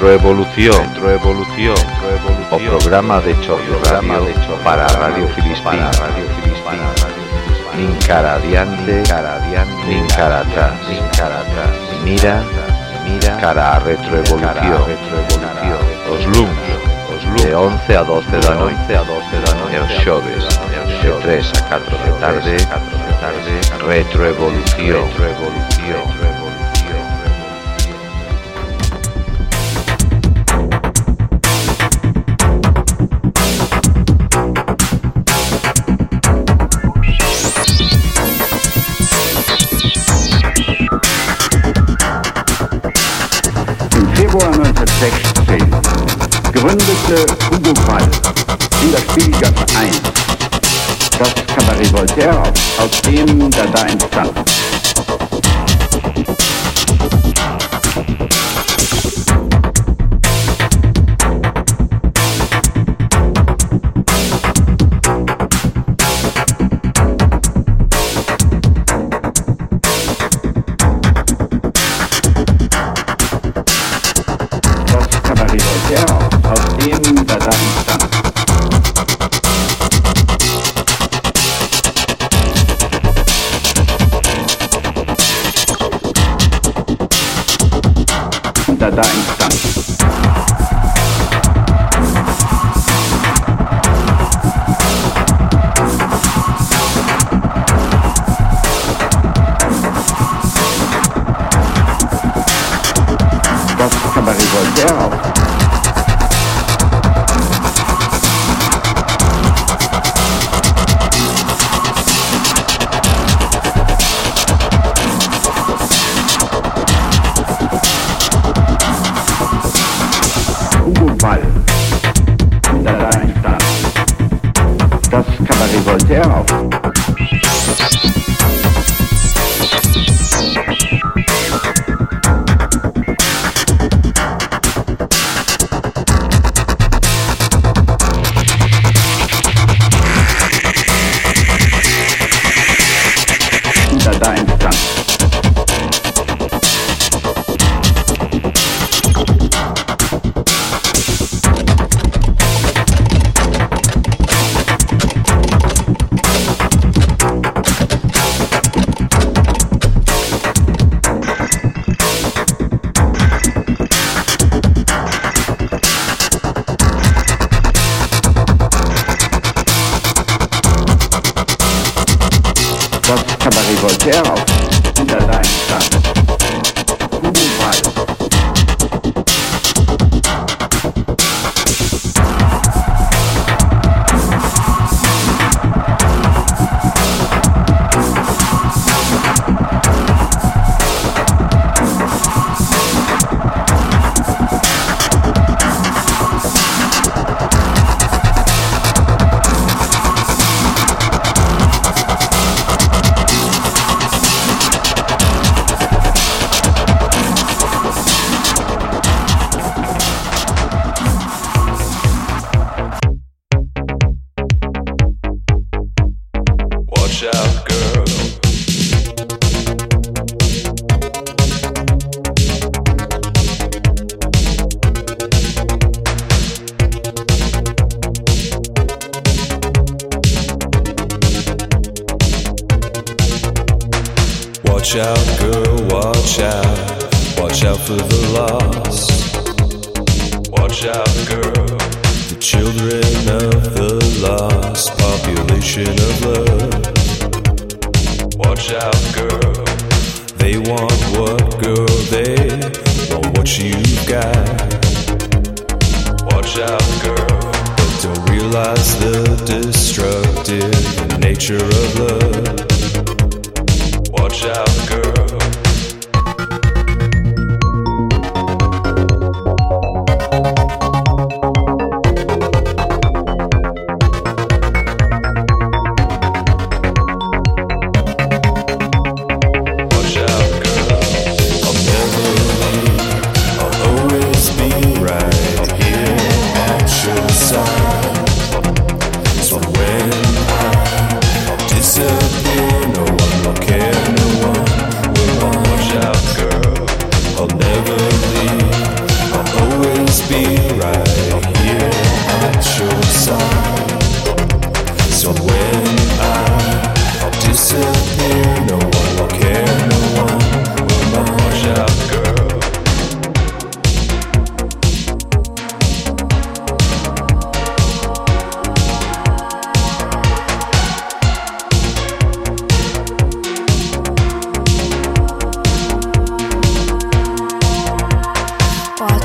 Retroevolución, retroevolución, o programa de choque radio de para Radio Filispina, Radio Filispina, nin cara adiante, cara adiante, nin cara atrás, nin cara atrás. Mira, mira, cara a retroevolución, retroevolución. Os luns, os luns, de 11 a 12 da noite, a 12 da noite, os xoves, de 3 a 4 de tarde, 4 de tarde, retroevolución, retroevolución, retroevolución. Rote Vogelpreis in das Billiger Verein. Das Kabarett Voltaire, aus, aus dem da entstanden. entstand. down.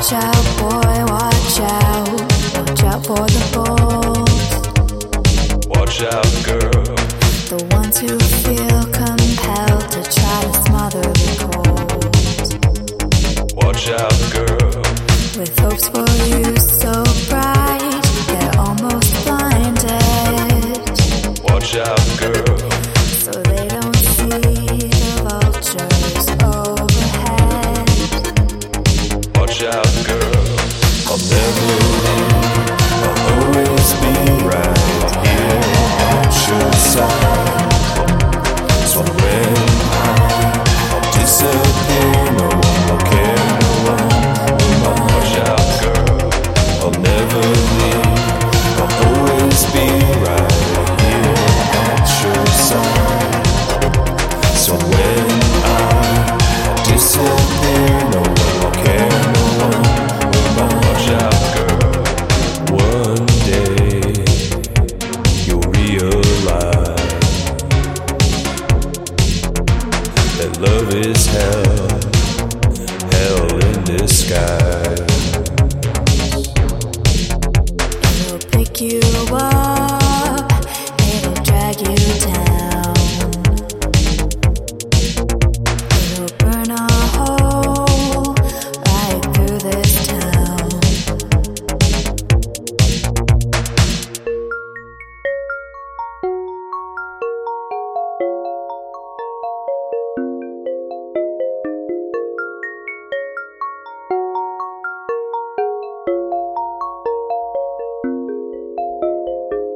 小破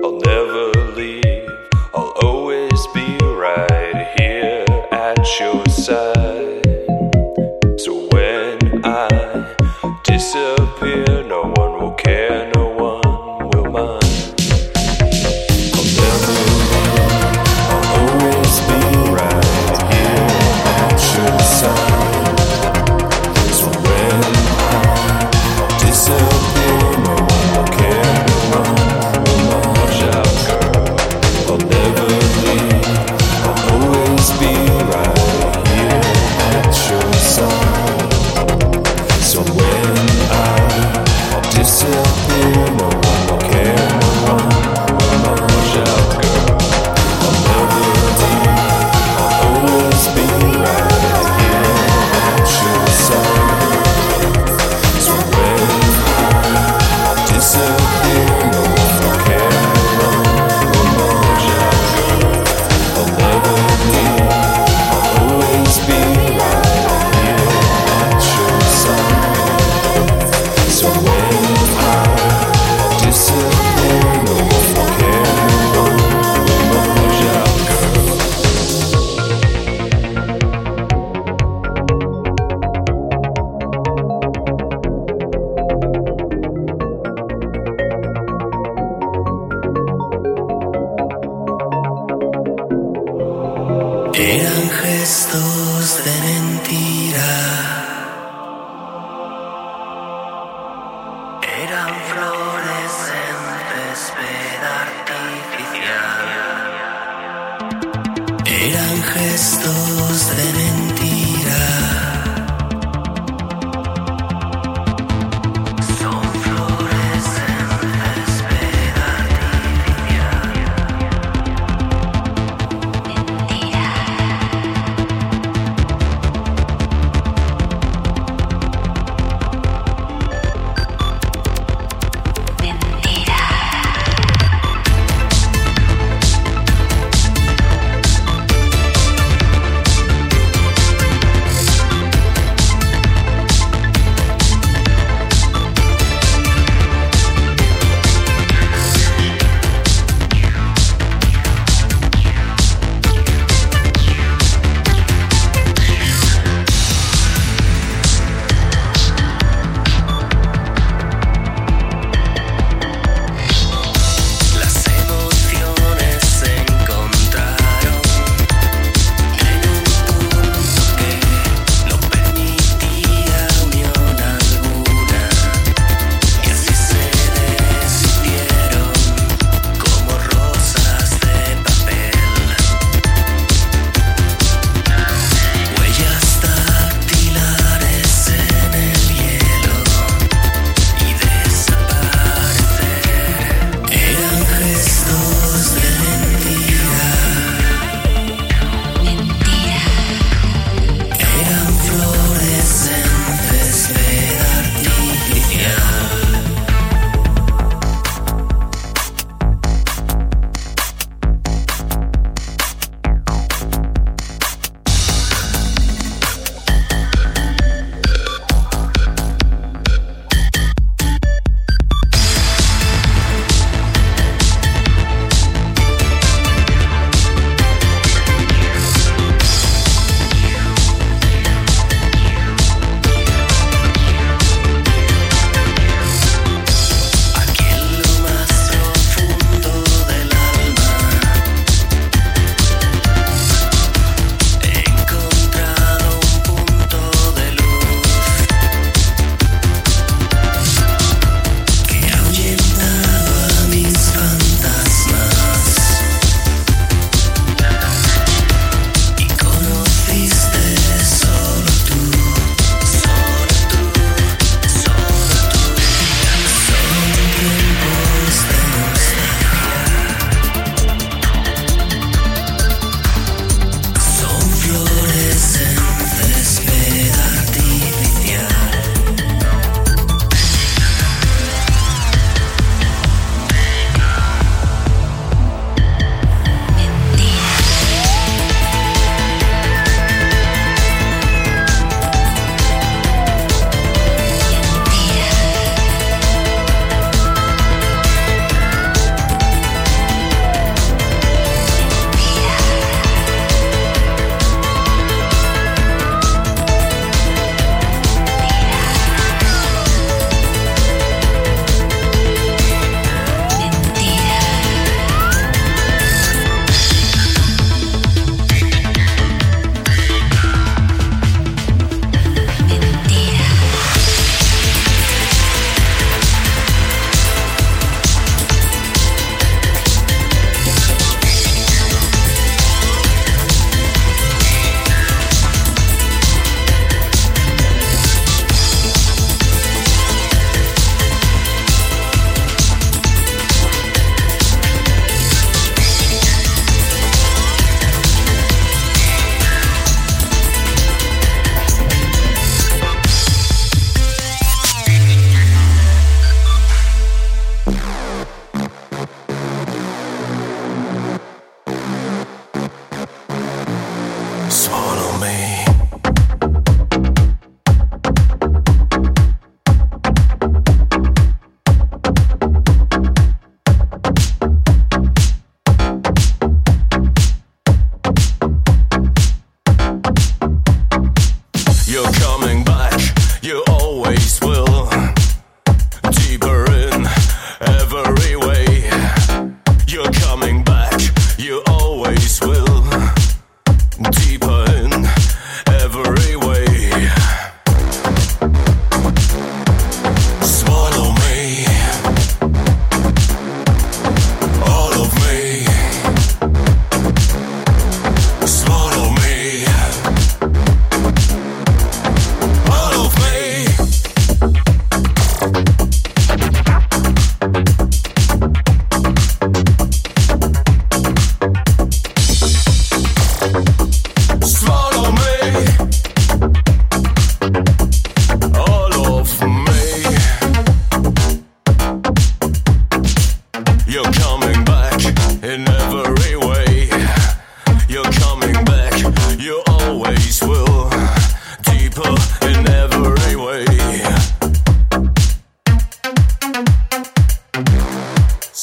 I'll never leave, I'll always be right here at your side.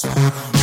Sound.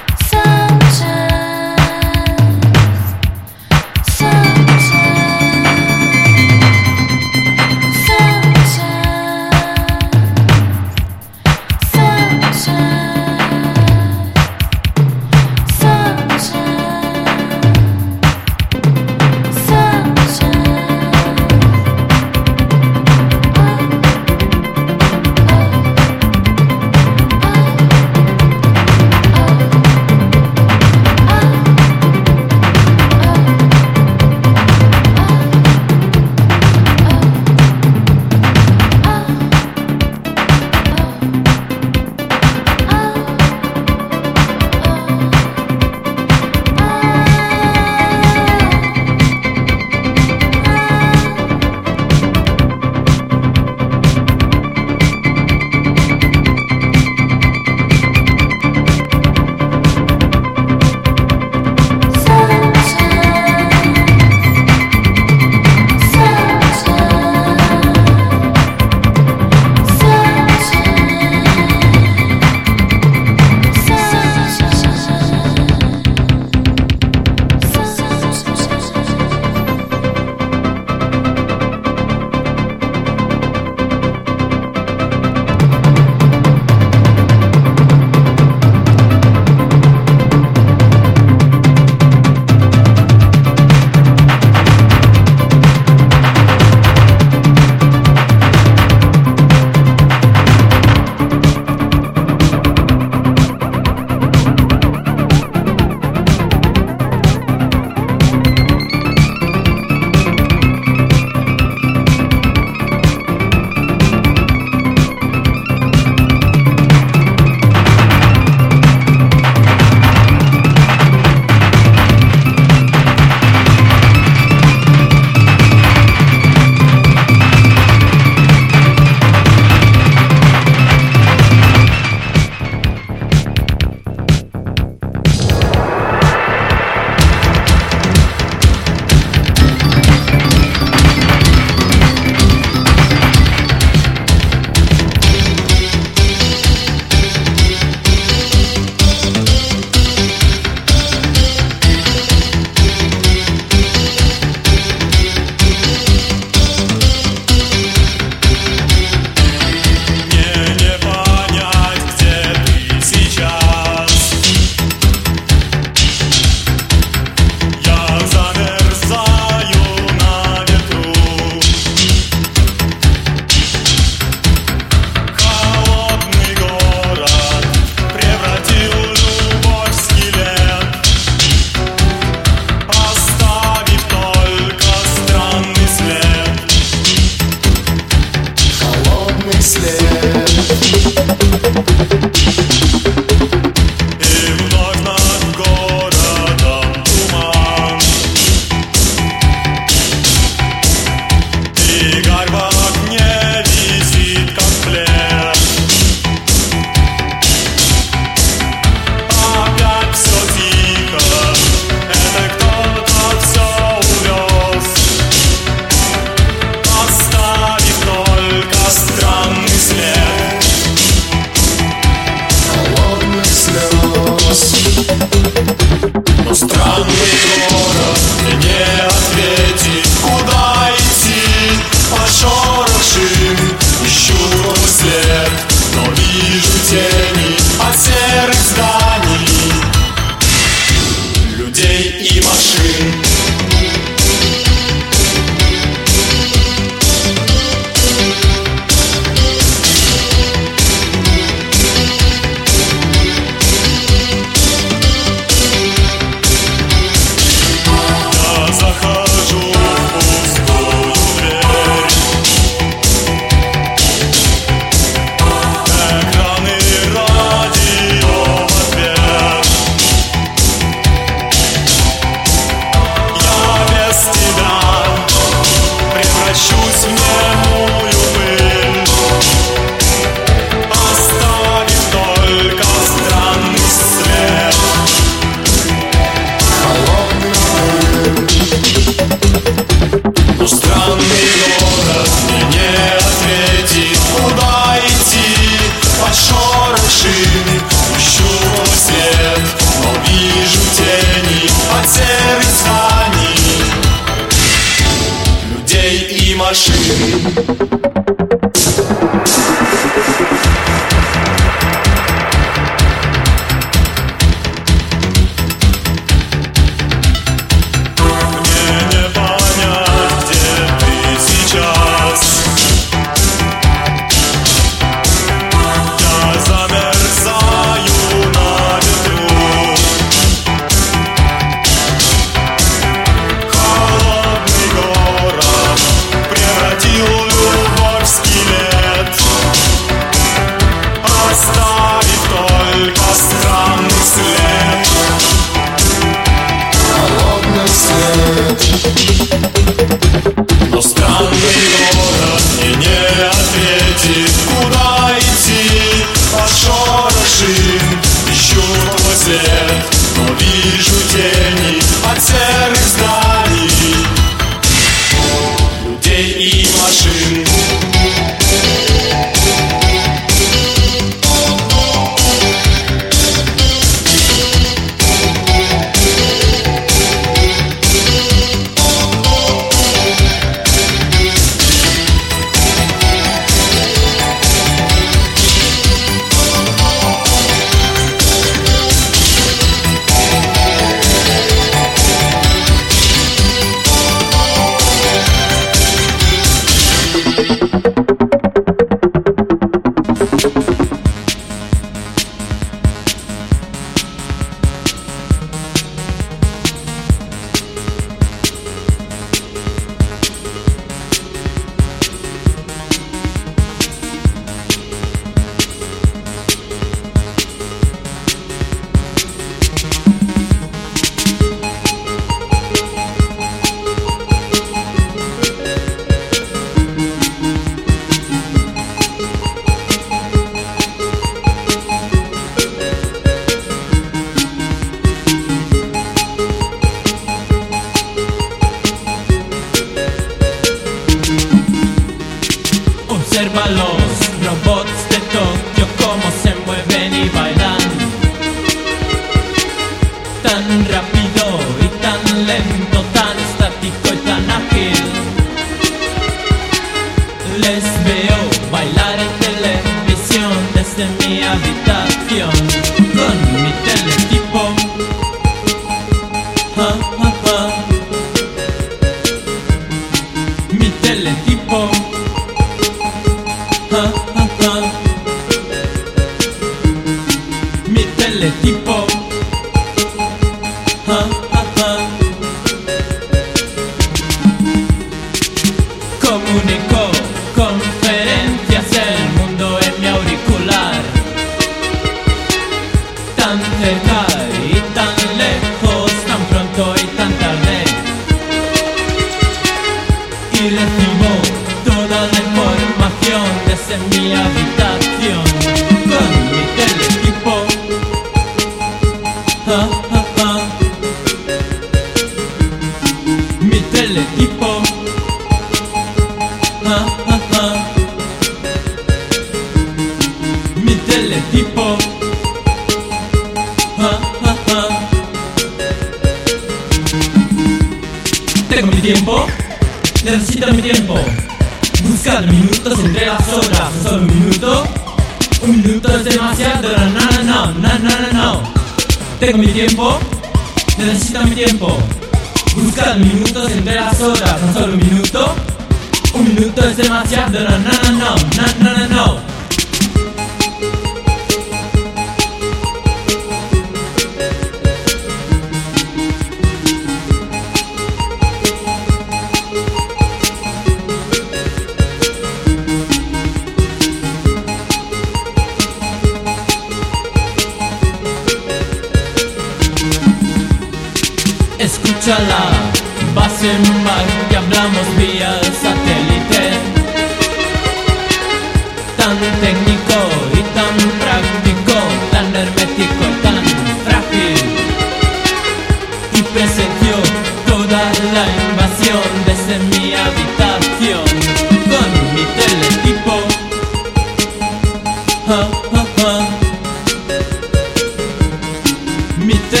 viste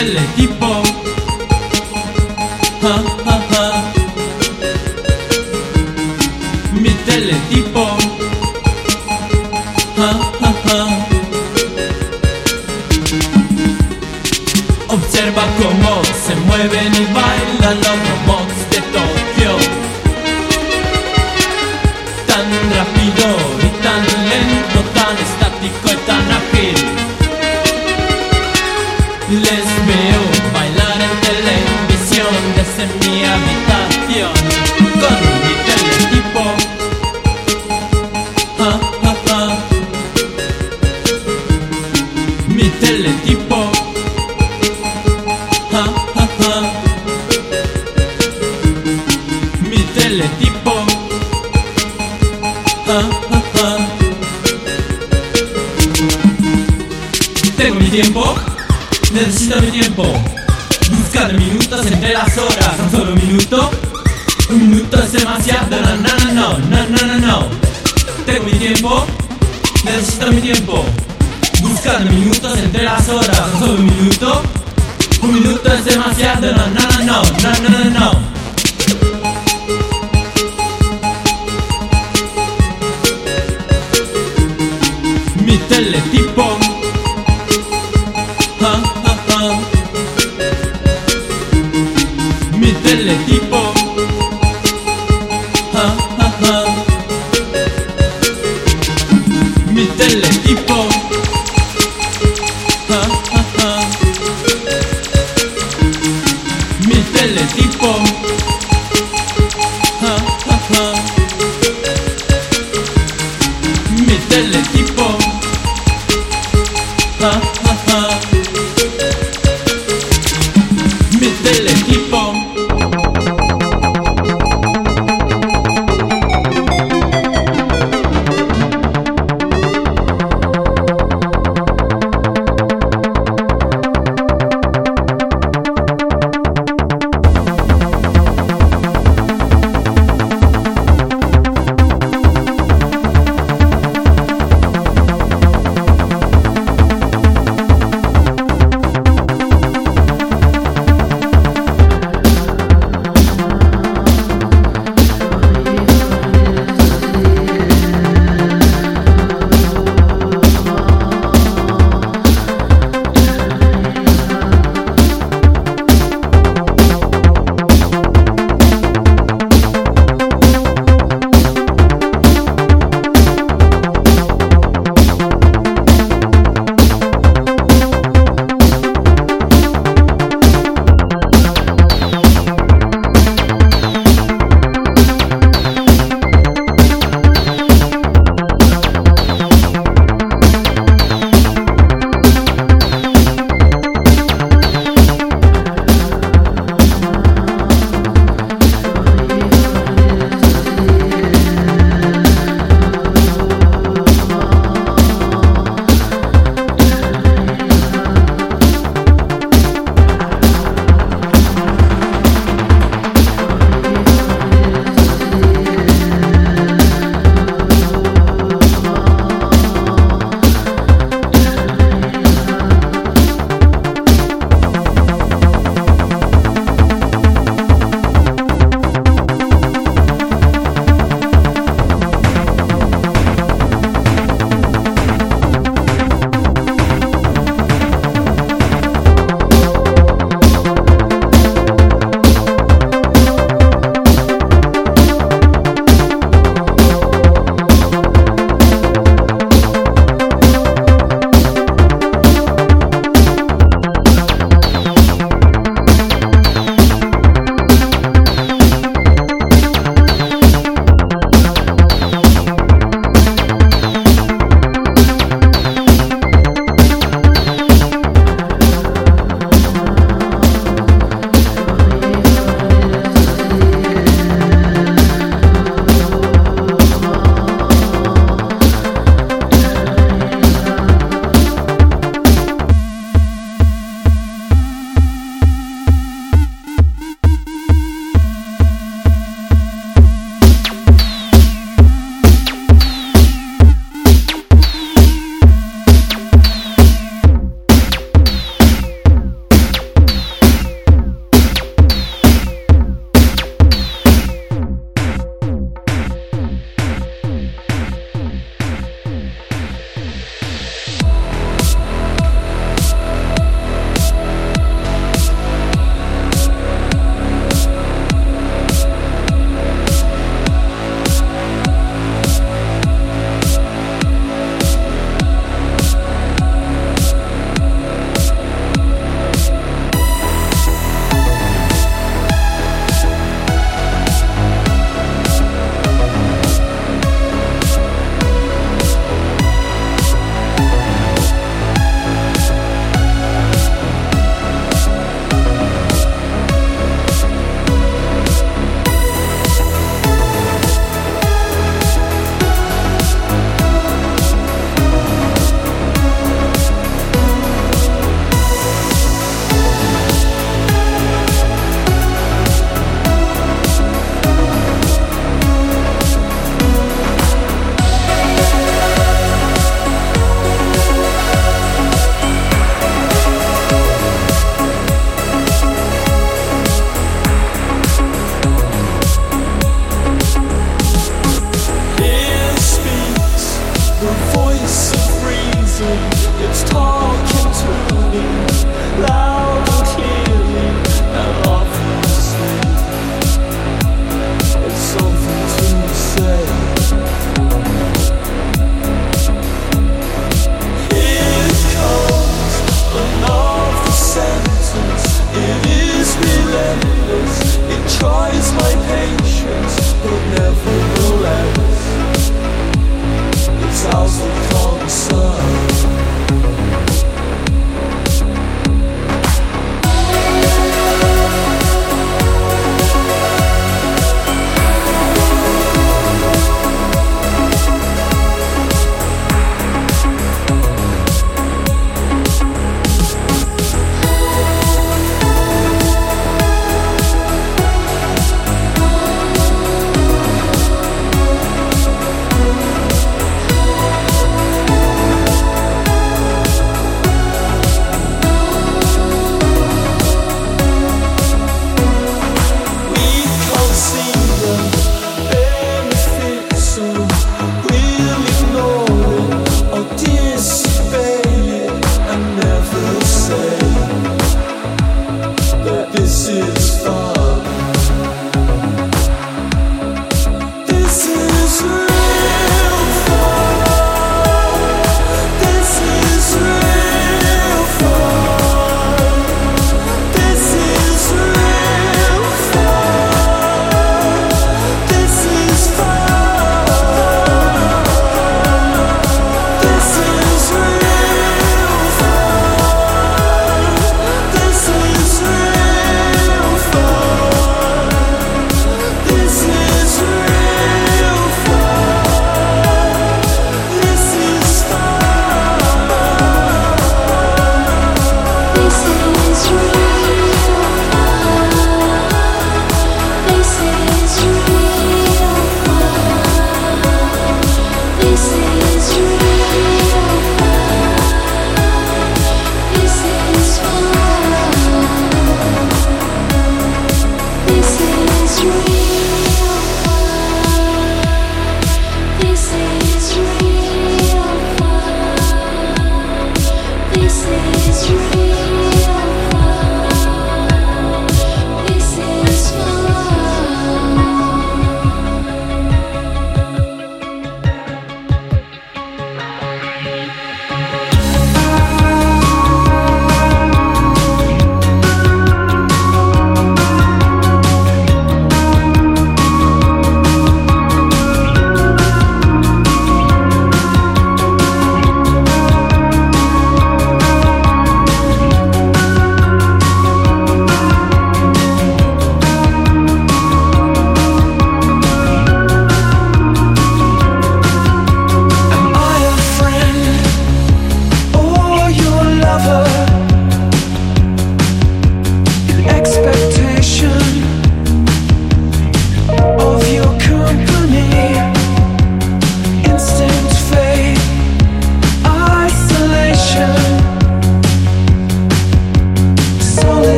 el equipo.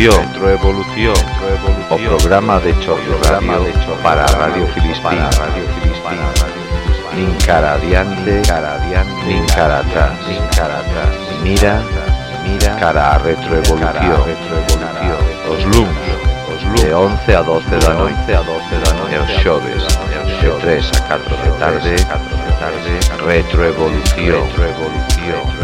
Retroevolución, retroevolución, o programa de choque, programa de choque para Radio Filispina, Radio Filispina, nin cara adiante, cara adiante, nin cara atrás, nin cara atrás. Mira, mira, cara a retroevolución, retroevolución. Os luns, os luns, de 11 a 12 da noite, a 12 da noite, os xoves, de 3 a 4 de tarde, 4 de tarde, retroevolución, retroevolución.